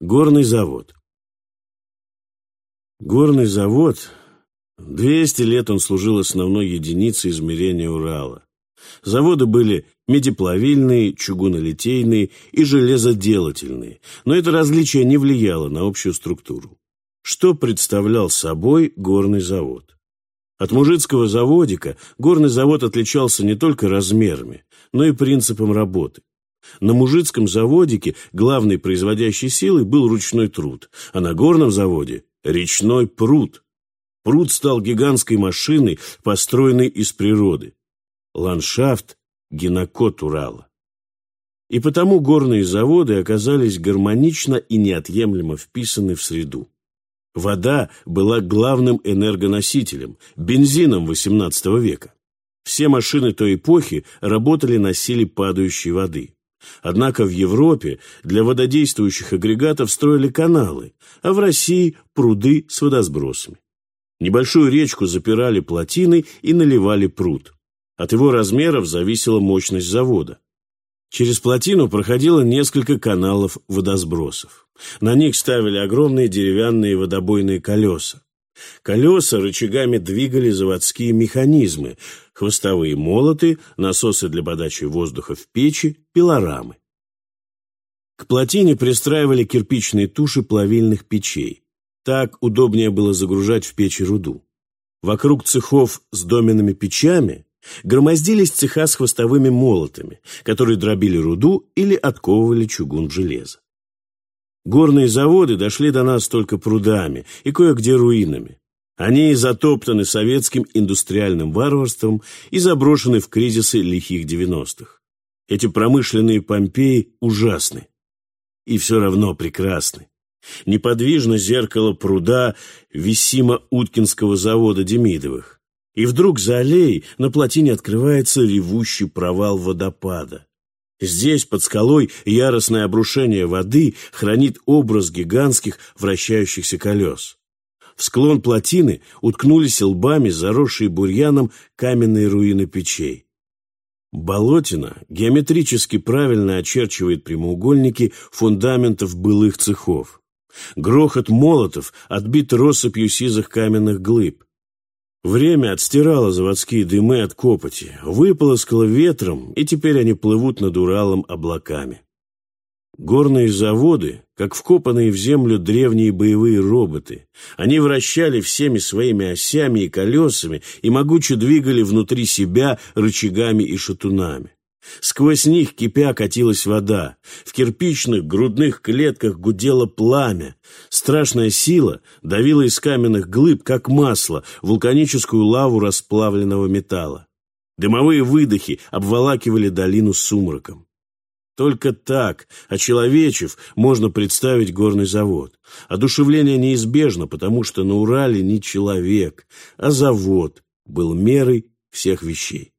Горный завод. Горный завод, 200 лет он служил основной единицей измерения Урала. Заводы были медиплавильные, чугунолитейные и железоделательные, но это различие не влияло на общую структуру. Что представлял собой горный завод? От мужицкого заводика горный завод отличался не только размерами, но и принципом работы. На мужицком заводике главной производящей силой был ручной труд, а на горном заводе – речной пруд. Пруд стал гигантской машиной, построенной из природы. Ландшафт – генокод Урала. И потому горные заводы оказались гармонично и неотъемлемо вписаны в среду. Вода была главным энергоносителем, бензином XVIII века. Все машины той эпохи работали на силе падающей воды. Однако в Европе для вододействующих агрегатов строили каналы, а в России – пруды с водосбросами. Небольшую речку запирали плотиной и наливали пруд. От его размеров зависела мощность завода. Через плотину проходило несколько каналов водосбросов. На них ставили огромные деревянные водобойные колеса. Колеса рычагами двигали заводские механизмы, хвостовые молоты, насосы для подачи воздуха в печи, пилорамы. К плотине пристраивали кирпичные туши плавильных печей. Так удобнее было загружать в печи руду. Вокруг цехов с доменными печами громоздились цеха с хвостовыми молотами, которые дробили руду или отковывали чугун в железо. Горные заводы дошли до нас только прудами и кое-где руинами. Они затоптаны советским индустриальным варварством и заброшены в кризисы лихих девяностых. Эти промышленные Помпеи ужасны и все равно прекрасны. Неподвижно зеркало пруда Висимо-Уткинского завода Демидовых. И вдруг за аллеей на плотине открывается ревущий провал водопада. Здесь, под скалой, яростное обрушение воды хранит образ гигантских вращающихся колес. В склон плотины уткнулись лбами заросшие бурьяном каменные руины печей. Болотина геометрически правильно очерчивает прямоугольники фундаментов былых цехов. Грохот молотов отбит россыпью сизых каменных глыб. Время отстирало заводские дымы от копоти, выполоскало ветром, и теперь они плывут над Уралом облаками. Горные заводы, как вкопанные в землю древние боевые роботы, они вращали всеми своими осями и колесами и могуче двигали внутри себя рычагами и шатунами. Сквозь них кипя катилась вода, в кирпичных грудных клетках гудело пламя. Страшная сила давила из каменных глыб, как масло, вулканическую лаву расплавленного металла. Дымовые выдохи обволакивали долину сумраком. Только так, очеловечив, можно представить горный завод. Одушевление неизбежно, потому что на Урале не человек, а завод был мерой всех вещей.